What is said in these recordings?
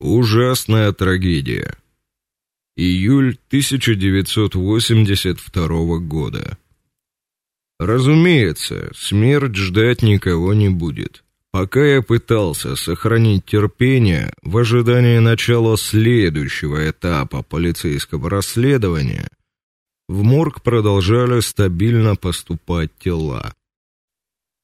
Ужасная трагедия. Июль 1982 года. Разумеется, смерть ждать никого не будет. Пока я пытался сохранить терпение в ожидании начала следующего этапа полицейского расследования, в морг продолжали стабильно поступать тела.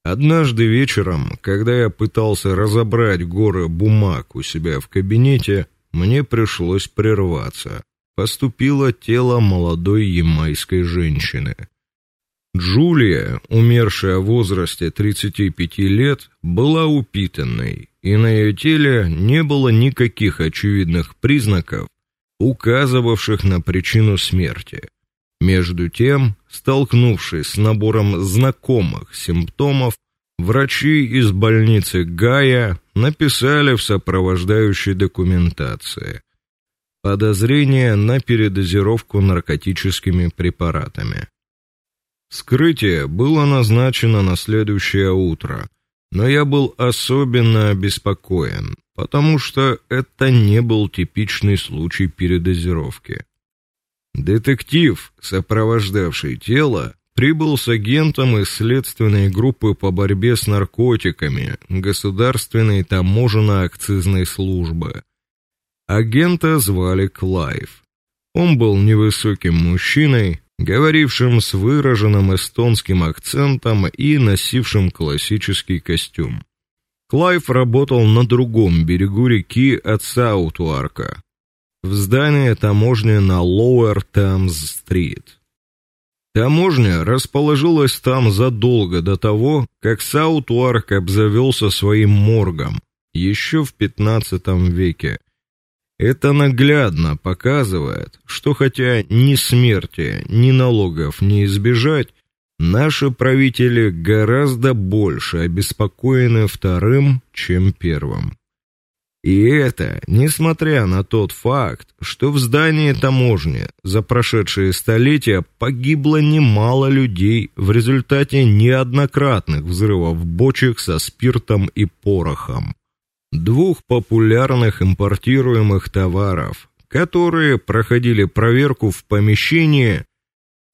Однажды вечером, когда я пытался разобрать горы бумаг у себя в кабинете, мне пришлось прерваться. Поступило тело молодой ямайской женщины. Джулия, умершая в возрасте 35 лет, была упитанной, и на ее теле не было никаких очевидных признаков, указывавших на причину смерти. Между тем, столкнувшись с набором знакомых симптомов, врачи из больницы Гая написали в сопровождающей документации подозрение на передозировку наркотическими препаратами. Скрытие было назначено на следующее утро, но я был особенно обеспокоен, потому что это не был типичный случай передозировки. Детектив, сопровождавший тело, прибыл с агентом из следственной группы по борьбе с наркотиками Государственной таможенно-акцизной службы. Агента звали Клайв. Он был невысоким мужчиной, говорившим с выраженным эстонским акцентом и носившим классический костюм. Клайв работал на другом берегу реки от Саутуарка, в здании таможни на Lower Thames-стрит. Таможня расположилась там задолго до того, как Саутуарк обзавелся своим моргом, еще в XV веке. Это наглядно показывает, что хотя ни смерти, ни налогов не избежать, наши правители гораздо больше обеспокоены вторым, чем первым. И это, несмотря на тот факт, что в здании таможни за прошедшие столетия погибло немало людей в результате неоднократных взрывов бочек со спиртом и порохом. Двух популярных импортируемых товаров, которые проходили проверку в помещении,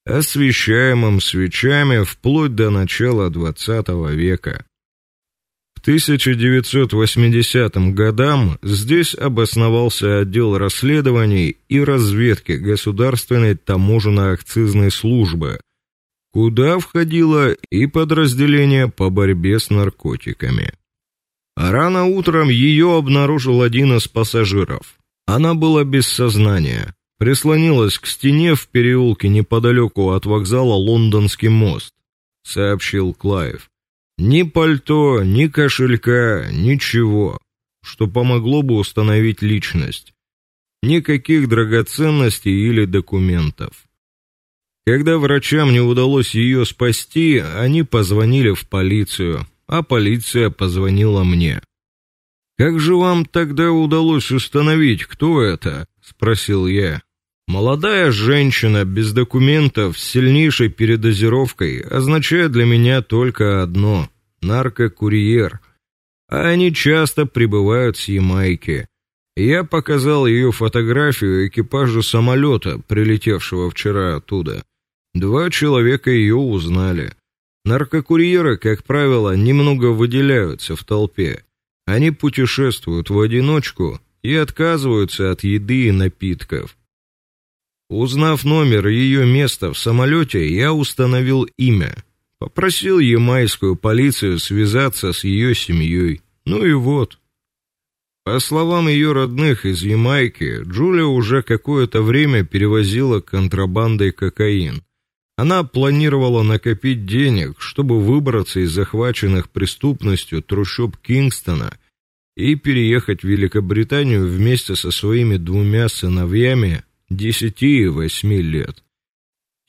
освещаемом свечами вплоть до начала XX века. 1980 годам здесь обосновался отдел расследований и разведки Государственной таможенно-акцизной службы, куда входило и подразделение по борьбе с наркотиками. А рано утром ее обнаружил один из пассажиров. Она была без сознания, прислонилась к стене в переулке неподалеку от вокзала Лондонский мост, сообщил Клайв. Ни пальто, ни кошелька, ничего, что помогло бы установить личность. Никаких драгоценностей или документов. Когда врачам не удалось ее спасти, они позвонили в полицию, а полиция позвонила мне. Как же вам тогда удалось установить, кто это? спросил я. Молодая женщина без документов с сильнейшей передозировкой означает для меня только одно наркокурьер. А они часто прибывают с Ямайки. Я показал ее фотографию экипажу самолета, прилетевшего вчера оттуда. Два человека ее узнали. Наркокурьеры, как правило, немного выделяются в толпе. Они путешествуют в одиночку и отказываются от еды и напитков. Узнав номер и ее место в самолете, я установил имя. Попросил ямайскую полицию связаться с ее семьей. Ну и вот. По словам ее родных из Ямайки, Джулия уже какое-то время перевозила контрабандой кокаин. Она планировала накопить денег, чтобы выбраться из захваченных преступностью трущоб Кингстона и переехать в Великобританию вместе со своими двумя сыновьями десяти и восьми лет.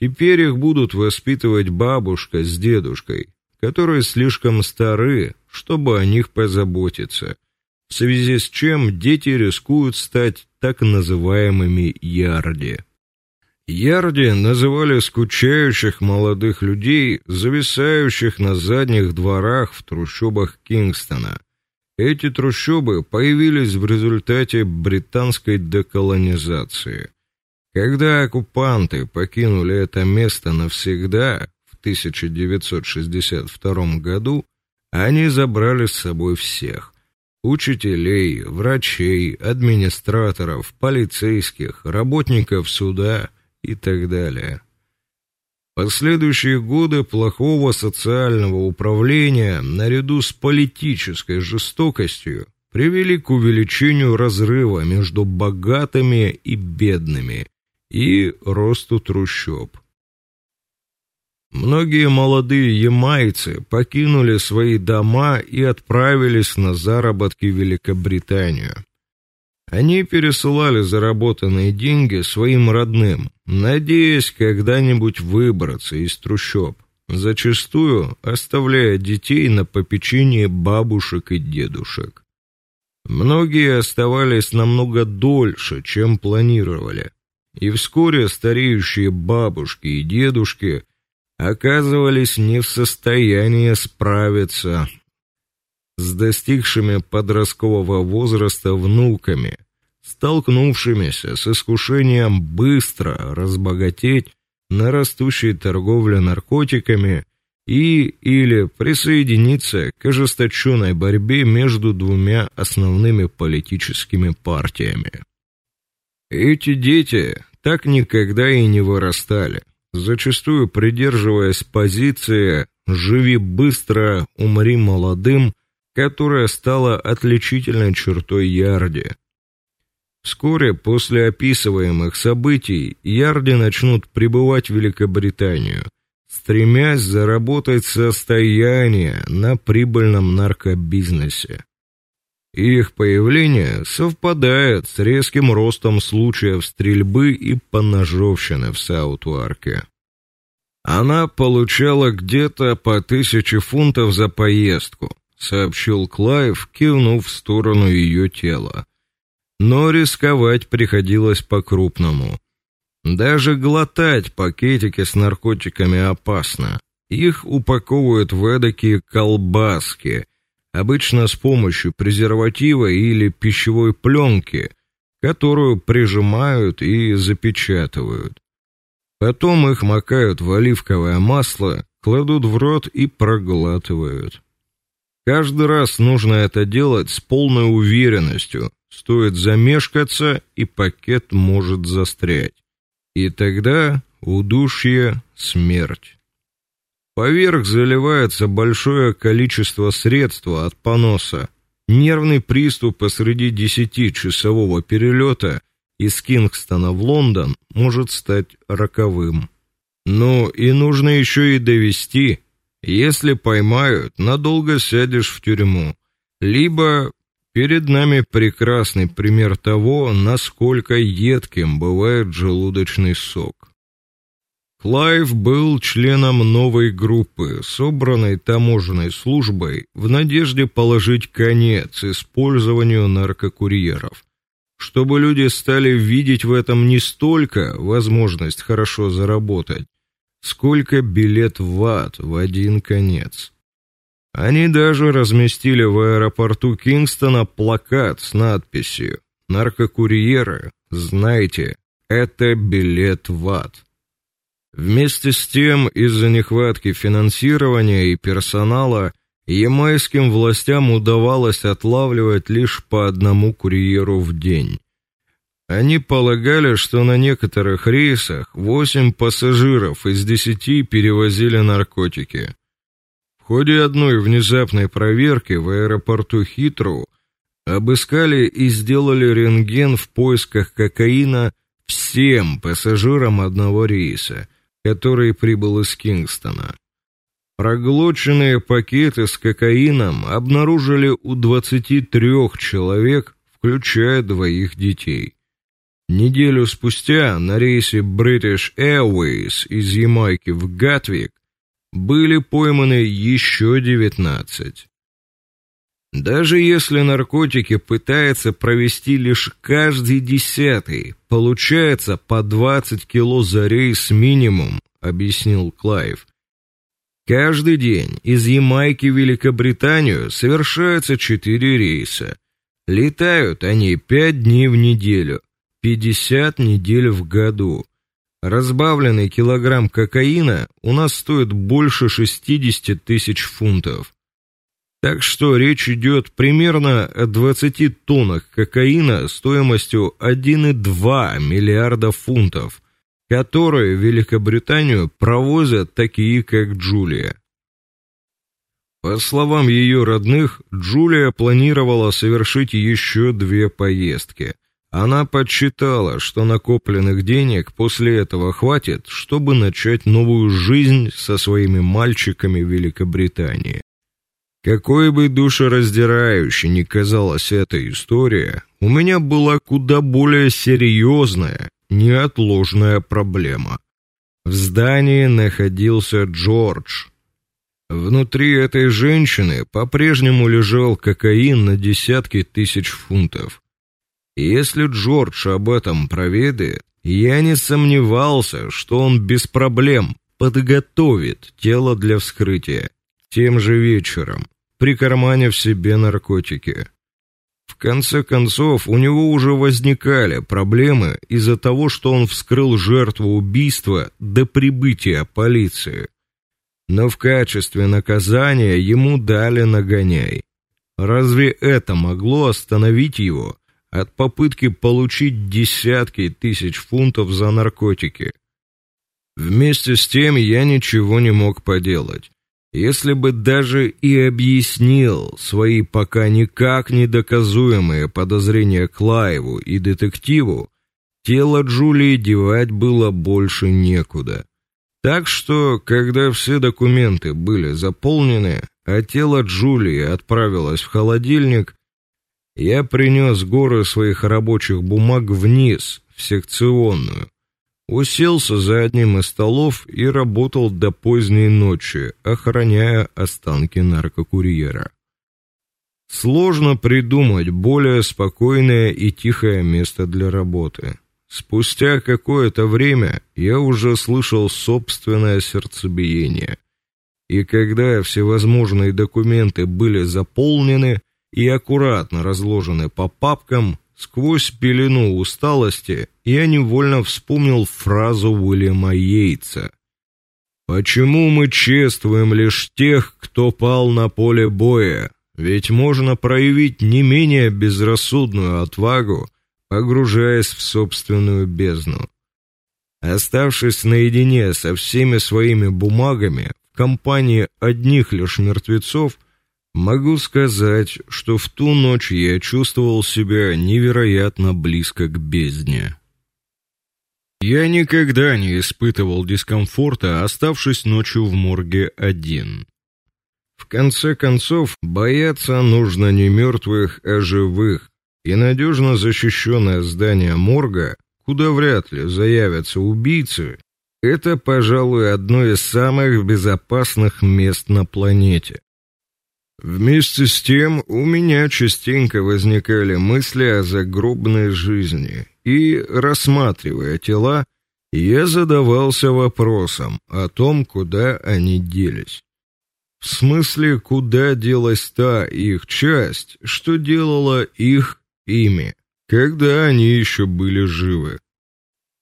Теперь их будут воспитывать бабушка с дедушкой, которые слишком стары, чтобы о них позаботиться. В связи с чем дети рискуют стать так называемыми ярди. Ярди называли скучающих молодых людей, зависающих на задних дворах в трущобах Кингстона. Эти трущобы появились в результате британской деколонизации. Когда оккупанты покинули это место навсегда в 1962 году, они забрали с собой всех: учителей, врачей, администраторов, полицейских, работников суда и так далее. Последующие годы плохого социального управления наряду с политической жестокостью привели к увеличению разрыва между богатыми и бедными и росту трущоб. Многие молодые ямайцы покинули свои дома и отправились на заработки в Великобританию. Они пересылали заработанные деньги своим родным, надеясь когда-нибудь выбраться из трущоб, зачастую оставляя детей на попечение бабушек и дедушек. Многие оставались намного дольше, чем планировали, и вскоре стареющие бабушки и дедушки оказывались не в состоянии справиться с достигшими подросткового возраста внуками, столкнувшимися с искушением быстро разбогатеть на растущей торговле наркотиками и или присоединиться к ожесточенной борьбе между двумя основными политическими партиями. Эти дети так никогда и не вырастали, зачастую придерживаясь позиции живи быстро, умри молодым которая стала отличительной чертой Ярди. Вскоре после описываемых событий Ярди начнут прибывать в Великобританию, стремясь заработать состояние на прибыльном наркобизнесе. Их появление совпадает с резким ростом случаев стрельбы и поножовщины в Саутварке. Она получала где-то по тысяче фунтов за поездку, сообщил Клайв, кивнув в сторону ее тела. Но рисковать приходилось по-крупному. Даже глотать пакетики с наркотиками опасно. Их упаковывают в эдакие колбаски, обычно с помощью презерватива или пищевой пленки, которую прижимают и запечатывают. Потом их макают в оливковое масло, кладут в рот и проглатывают. Каждый раз нужно это делать с полной уверенностью. Стоит замешкаться, и пакет может застрять. И тогда удушье, смерть. Поверх заливается большое количество средства от поноса. Нервный приступ посреди десятичасового перелета из Кингстона в Лондон может стать роковым. Ну и нужно еще и довести если поймают, надолго сядешь в тюрьму. Либо перед нами прекрасный пример того, насколько едким бывает желудочный сок. Клайв был членом новой группы, собранной таможенной службой в надежде положить конец использованию наркокурьеров, чтобы люди стали видеть в этом не столько возможность хорошо заработать, сколько билет в ад в один конец. Они даже разместили в аэропорту Кингстона плакат с надписью: "Наркокурьеры, знайте, это билет в ад". Вместе с тем, из-за нехватки финансирования и персонала, ямайским властям удавалось отлавливать лишь по одному курьеру в день. Они полагали, что на некоторых рейсах восемь пассажиров из десяти перевозили наркотики. В ходе одной внезапной проверки в аэропорту Хитроу обыскали и сделали рентген в поисках кокаина всем пассажирам одного рейса, который прибыл из Кингстона. Проглоченные пакеты с кокаином обнаружили у 23 человек, включая двоих детей. Неделю спустя на рейсе British Airways из Ямайки в Гатвик были пойманы еще 19. Даже если наркотики пытается провести лишь каждый десятый, получается по 20 кило за рейс минимум, объяснил Клайв. Каждый день из Ямайки в Великобританию совершаются четыре рейса. Летают они пять дней в неделю, 50 недель в году. Разбавленный килограмм кокаина у нас стоит больше 60 тысяч фунтов. Так что речь идет примерно о 20 тоннах кокаина стоимостью 1,2 миллиарда фунтов, которые в Великобританию провозят такие, как Джулия. По словам ее родных, Джулия планировала совершить еще две поездки. Она подсчитала, что накопленных денег после этого хватит, чтобы начать новую жизнь со своими мальчиками в Великобритании. Какой бы душераздирающей ни казалась эта история, у меня была куда более серьезная, неотложная проблема. В здании находился Джордж. Внутри этой женщины по-прежнему лежал кокаин на десятки тысяч фунтов. Если Джордж об этом проведает, я не сомневался, что он без проблем подготовит тело для вскрытия тем же вечером, прикарманив себе наркотики. В конце концов, у него уже возникали проблемы из-за того, что он вскрыл жертву убийства до прибытия полиции. Но в качестве наказания ему дали нагоняй. Разве это могло остановить его от попытки получить десятки тысяч фунтов за наркотики. Вместе с тем я ничего не мог поделать. Если бы даже и объяснил свои пока никак не доказуемые подозрения Клаеву и детективу, тело Джулии девать было больше некуда. Так что, когда все документы были заполнены, а тело Джулии отправилось в холодильник, я принес горы своих рабочих бумаг вниз, в секционную. Уселся за одним из столов и работал до поздней ночи, охраняя останки наркокурьера. Сложно придумать более спокойное и тихое место для работы. Спустя какое-то время я уже слышал собственное сердцебиение. И когда всевозможные документы были заполнены, и аккуратно разложены по папкам, сквозь пелену усталости я невольно вспомнил фразу Уильяма Йейтса. Почему мы чествуем лишь тех, кто пал на поле боя? Ведь можно проявить не менее безрассудную отвагу, погружаясь в собственную бездну. Оставшись наедине со всеми своими бумагами в компании одних лишь мертвецов, Могу сказать, что в ту ночь я чувствовал себя невероятно близко к бездне. Я никогда не испытывал дискомфорта, оставшись ночью в морге один. В конце концов, бояться нужно не мертвых, а живых, и надежно защищенное здание морга, куда вряд ли заявятся убийцы, это, пожалуй, одно из самых безопасных мест на планете. Вместе с тем у меня частенько возникали мысли о загробной жизни, и рассматривая тела, я задавался вопросом о том, куда они делись. В смысле, куда делась та их часть, что делала их ими, когда они еще были живы.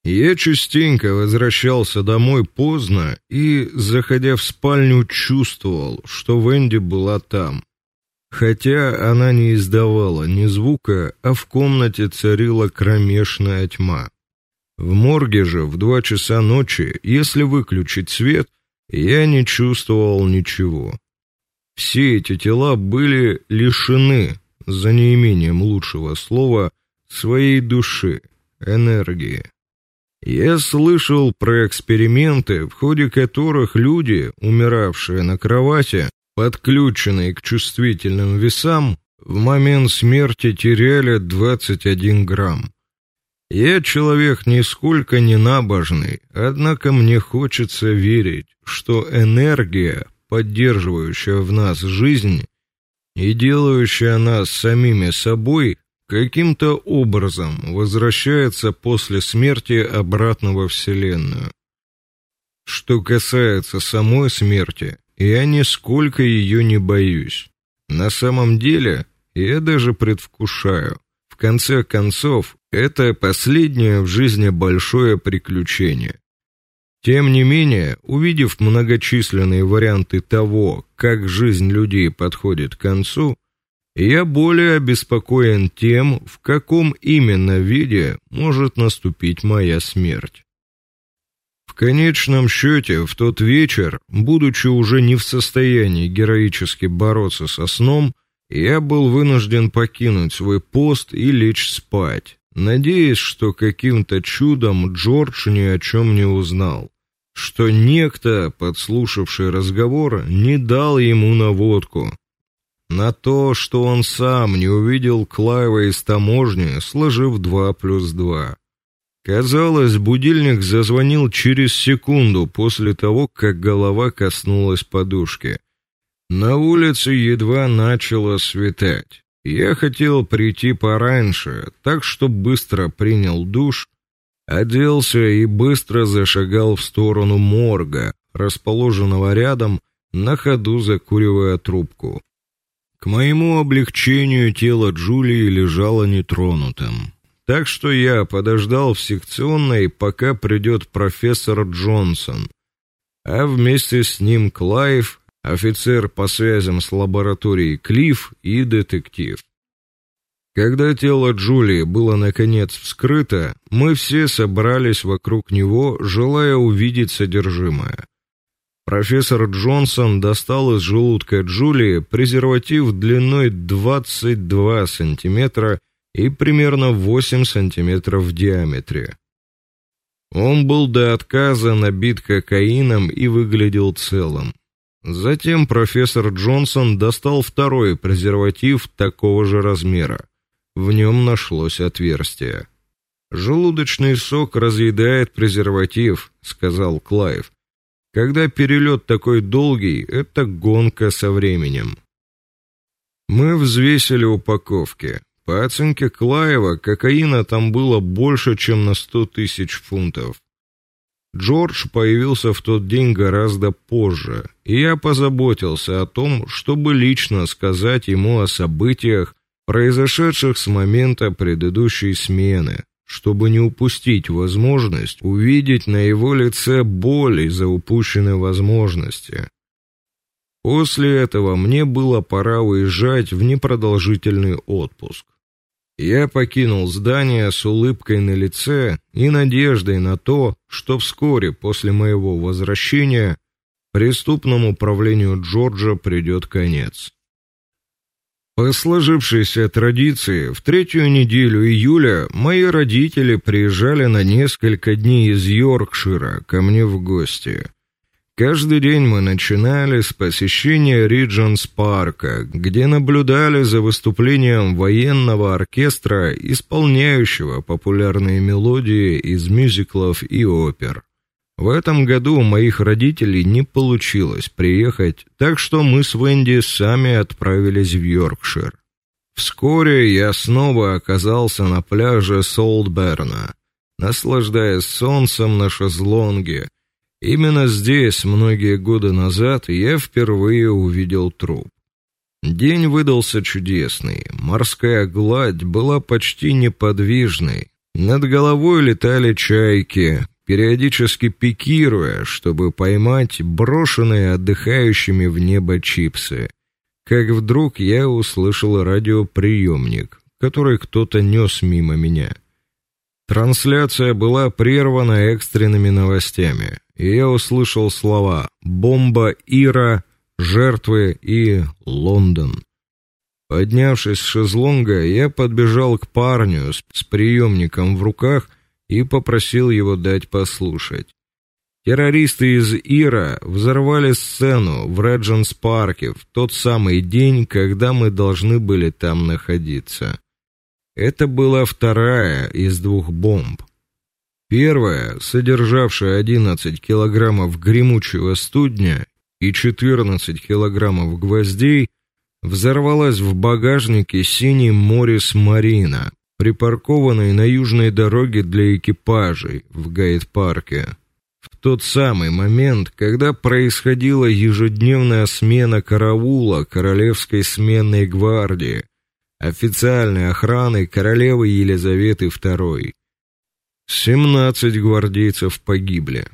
Я частенько возвращался домой поздно и, заходя в спальню, чувствовал, что Венди была там. Хотя она не издавала ни звука, а в комнате царила кромешная тьма. В морге же в два часа ночи, если выключить свет, я не чувствовал ничего. Все эти тела были лишены, за неимением лучшего слова, своей души, энергии. Я слышал про эксперименты, в ходе которых люди, умиравшие на кровати, подключенные к чувствительным весам, в момент смерти теряли 21 грамм. Я человек нисколько не набожный, однако мне хочется верить, что энергия, поддерживающая в нас жизнь и делающая нас самими собой, каким-то образом возвращается после смерти обратно во вселенную. Что касается самой смерти, я нисколько ее не боюсь. На самом деле, я даже предвкушаю. В конце концов, это последнее в жизни большое приключение. Тем не менее, увидев многочисленные варианты того, как жизнь людей подходит к концу, я более обеспокоен тем, в каком именно виде может наступить моя смерть. В конечном счете, в тот вечер, будучи уже не в состоянии героически бороться со сном, я был вынужден покинуть свой пост и лечь спать надеясь, что каким-то чудом Джордж ни о чем не узнал, что некто, подслушавший разговор, не дал ему наводку на то, что он сам не увидел Клайва из таможни, сложив два плюс два. Казалось, будильник зазвонил через секунду после того, как голова коснулась подушки. На улице едва начало светать. Я хотел прийти пораньше, так что быстро принял душ, оделся и быстро зашагал в сторону морга, расположенного рядом, на ходу закуривая трубку. К моему облегчению тело Джулии лежало нетронутым. Так что я подождал в секционной, пока придет профессор Джонсон, а вместе с ним Клайв офицер по связям с лабораторией Клифф и детектив. Когда тело Джулии было наконец вскрыто, мы все собрались вокруг него, желая увидеть содержимое. Профессор Джонсон достал из желудка Джулии презерватив длиной 22 сантиметра и примерно 8 сантиметров в диаметре. Он был до отказа набит кокаином и выглядел целым. Затем профессор Джонсон достал второй презерватив такого же размера. В нем нашлось отверстие. Желудочный сок разъедает презерватив, сказал Клайв. Когда перелет такой долгий, это гонка со временем. Мы взвесили упаковки. По оценке Клаева, кокаина там было больше, чем на сто тысяч фунтов. Джордж появился в тот день гораздо позже, и я позаботился о том, чтобы лично сказать ему о событиях, произошедших с момента предыдущей смены, чтобы не упустить возможность увидеть на его лице боль из-за упущенной возможности. После этого мне было пора уезжать в непродолжительный отпуск. Я покинул здание с улыбкой на лице и надеждой на то, что вскоре после моего возвращения преступному правлению Джорджа придет конец. По сложившейся традиции, в третью неделю июля мои родители приезжали на несколько дней из Йоркшира ко мне в гости. Каждый день мы начинали с посещения Ридженс парка, где наблюдали за выступлением военного оркестра, исполняющего популярные мелодии из мюзиклов и опер. В этом году у моих родителей не получилось приехать, так что мы с Венди сами отправились в Йоркшир. Вскоре я снова оказался на пляже Солдберна, наслаждаясь солнцем на шезлонге Именно здесь, многие годы назад, я впервые увидел труп. День выдался чудесный. Морская гладь была почти неподвижной. Над головой летали чайки, периодически пикируя, чтобы поймать брошенные отдыхающими в небо чипсы. Как вдруг я услышал радиоприемник, который кто-то нес мимо меня. Трансляция была прервана экстренными новостями и я услышал слова «бомба Ира», «жертвы» и «Лондон». Поднявшись с шезлонга, я подбежал к парню с приемником в руках и попросил его дать послушать. Террористы из Ира взорвали сцену в Редженс-парке в тот самый день, когда мы должны были там находиться. Это была вторая из двух бомб. Первая, содержавшая 11 килограммов гремучего студня и 14 килограммов гвоздей, взорвалась в багажнике синей Морис Марина, припаркованной на южной дороге для экипажей в Гайд-парке. тот самый момент, когда происходила ежедневная смена караула королевской сменной гвардии, официальной охраны королевы Елизаветы II. 17 гвардейцев погибли.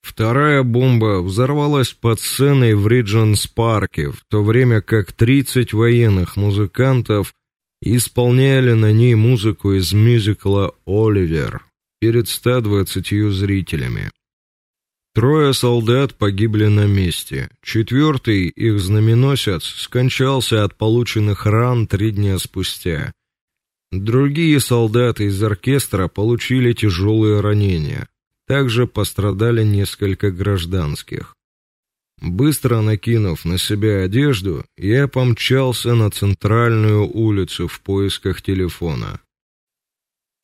Вторая бомба взорвалась под сценой в Ридженс-парке, в то время как 30 военных музыкантов исполняли на ней музыку из мюзикла Оливер перед 120 зрителями. Трое солдат погибли на месте. Четвертый, их знаменосец, скончался от полученных ран три дня спустя. Другие солдаты из оркестра получили тяжелые ранения. Также пострадали несколько гражданских. Быстро накинув на себя одежду, я помчался на центральную улицу в поисках телефона.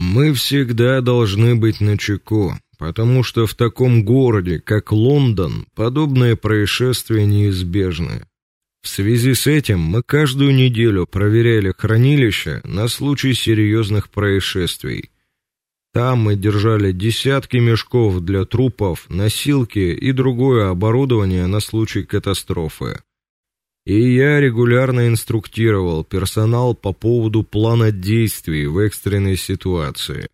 Мы всегда должны быть начеку, потому что в таком городе, как Лондон, подобные происшествия неизбежны. В связи с этим мы каждую неделю проверяли хранилище на случай серьезных происшествий. Там мы держали десятки мешков для трупов, носилки и другое оборудование на случай катастрофы. И я регулярно инструктировал персонал по поводу плана действий в экстренной ситуации.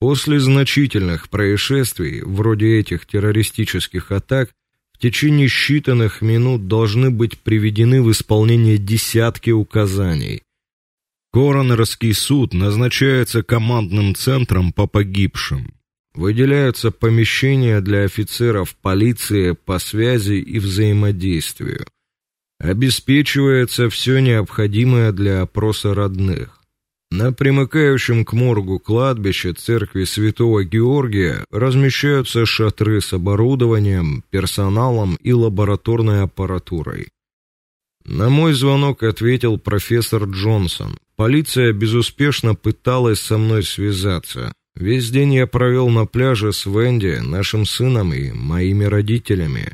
После значительных происшествий, вроде этих террористических атак, в течение считанных минут должны быть приведены в исполнение десятки указаний, Коронерский суд назначается командным центром по погибшим. Выделяются помещения для офицеров полиции по связи и взаимодействию. Обеспечивается все необходимое для опроса родных. На примыкающем к моргу кладбище церкви Святого Георгия размещаются шатры с оборудованием, персоналом и лабораторной аппаратурой. На мой звонок ответил профессор Джонсон. Полиция безуспешно пыталась со мной связаться. Весь день я провел на пляже с Венди, нашим сыном и моими родителями.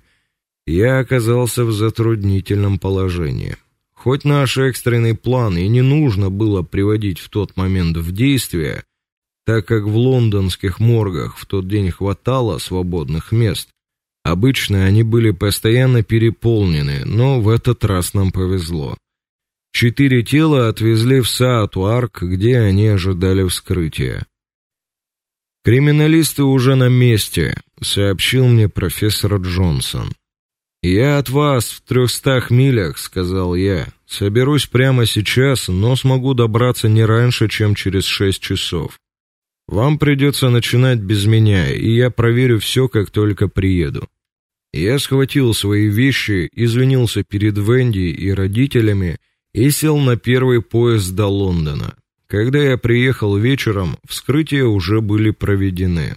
Я оказался в затруднительном положении. Хоть наш экстренный план и не нужно было приводить в тот момент в действие, так как в лондонских моргах в тот день хватало свободных мест, Обычно они были постоянно переполнены, но в этот раз нам повезло. Четыре тела отвезли в Саатуарк, где они ожидали вскрытия. Криминалисты уже на месте, сообщил мне профессор Джонсон. Я от вас в трехстах милях, сказал я. Соберусь прямо сейчас, но смогу добраться не раньше, чем через шесть часов. Вам придется начинать без меня, и я проверю все, как только приеду. Я схватил свои вещи, извинился перед Венди и родителями и сел на первый поезд до Лондона. Когда я приехал вечером, вскрытия уже были проведены.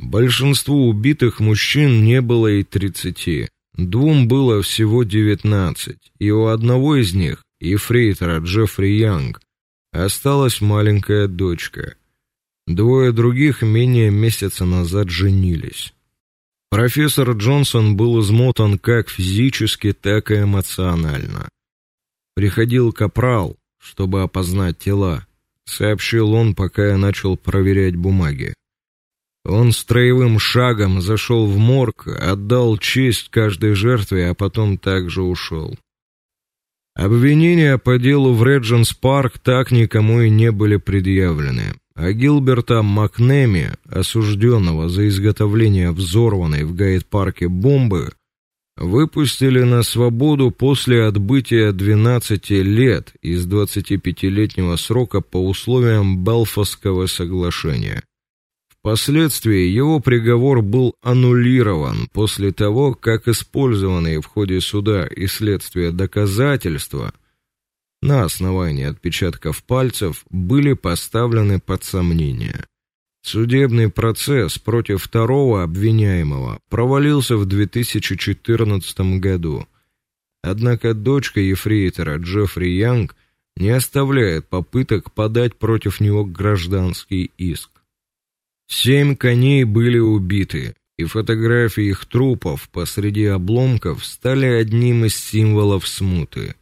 Большинству убитых мужчин не было и тридцати. Двум было всего девятнадцать, и у одного из них, ефрейтора Джеффри Янг, осталась маленькая дочка. Двое других менее месяца назад женились. Профессор Джонсон был измотан как физически, так и эмоционально. Приходил капрал, чтобы опознать тела, сообщил он, пока я начал проверять бумаги. Он строевым шагом зашел в морг, отдал честь каждой жертве, а потом также ушел. Обвинения по делу в Редженс Парк так никому и не были предъявлены а Гилберта Макнеми, осужденного за изготовление взорванной в Гайд-парке бомбы, выпустили на свободу после отбытия 12 лет из 25-летнего срока по условиям Белфастского соглашения. Впоследствии его приговор был аннулирован после того, как использованные в ходе суда и следствия доказательства на основании отпечатков пальцев были поставлены под сомнение. Судебный процесс против второго обвиняемого провалился в 2014 году. Однако дочка ефрейтора Джеффри Янг не оставляет попыток подать против него гражданский иск. Семь коней были убиты, и фотографии их трупов посреди обломков стали одним из символов смуты.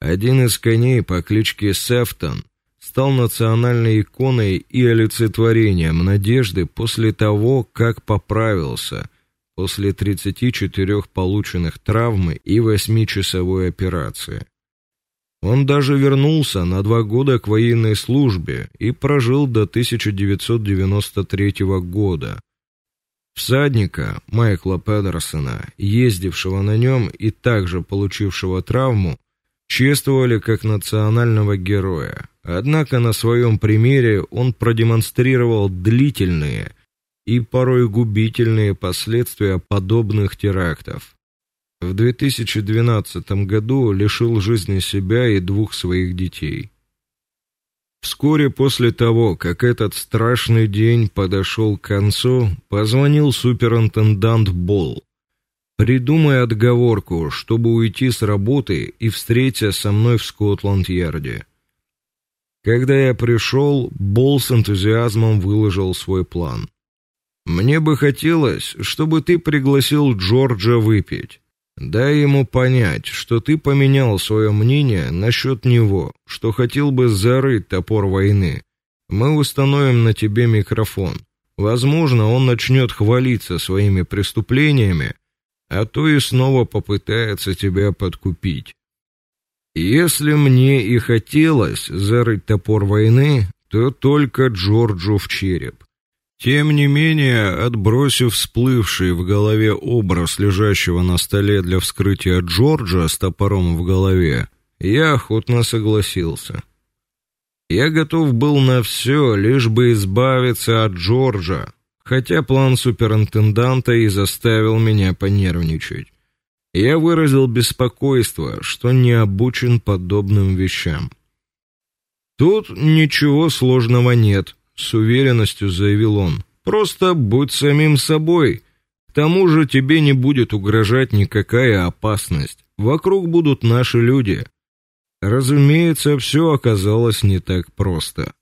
Один из коней по кличке Сефтон стал национальной иконой и олицетворением надежды после того, как поправился после 34 полученных травм и восьмичасовой операции. Он даже вернулся на два года к военной службе и прожил до 1993 года. Всадника Майкла Педерсона, ездившего на нем и также получившего травму, чествовали как национального героя. Однако на своем примере он продемонстрировал длительные и порой губительные последствия подобных терактов. В 2012 году лишил жизни себя и двух своих детей. Вскоре после того, как этот страшный день подошел к концу, позвонил суперинтендант Болл. Придумай отговорку, чтобы уйти с работы и встретиться со мной в Скотланд-Ярде. Когда я пришел, Бол с энтузиазмом выложил свой план. Мне бы хотелось, чтобы ты пригласил Джорджа выпить. Дай ему понять, что ты поменял свое мнение насчет него, что хотел бы зарыть топор войны. Мы установим на тебе микрофон. Возможно, он начнет хвалиться своими преступлениями, а то и снова попытается тебя подкупить. Если мне и хотелось зарыть топор войны, то только Джорджу в череп. Тем не менее, отбросив всплывший в голове образ лежащего на столе для вскрытия Джорджа с топором в голове, я охотно согласился. Я готов был на все, лишь бы избавиться от Джорджа, хотя план суперинтенданта и заставил меня понервничать. Я выразил беспокойство, что не обучен подобным вещам. Тут ничего сложного нет, с уверенностью заявил он. Просто будь самим собой. К тому же тебе не будет угрожать никакая опасность. Вокруг будут наши люди. Разумеется, все оказалось не так просто.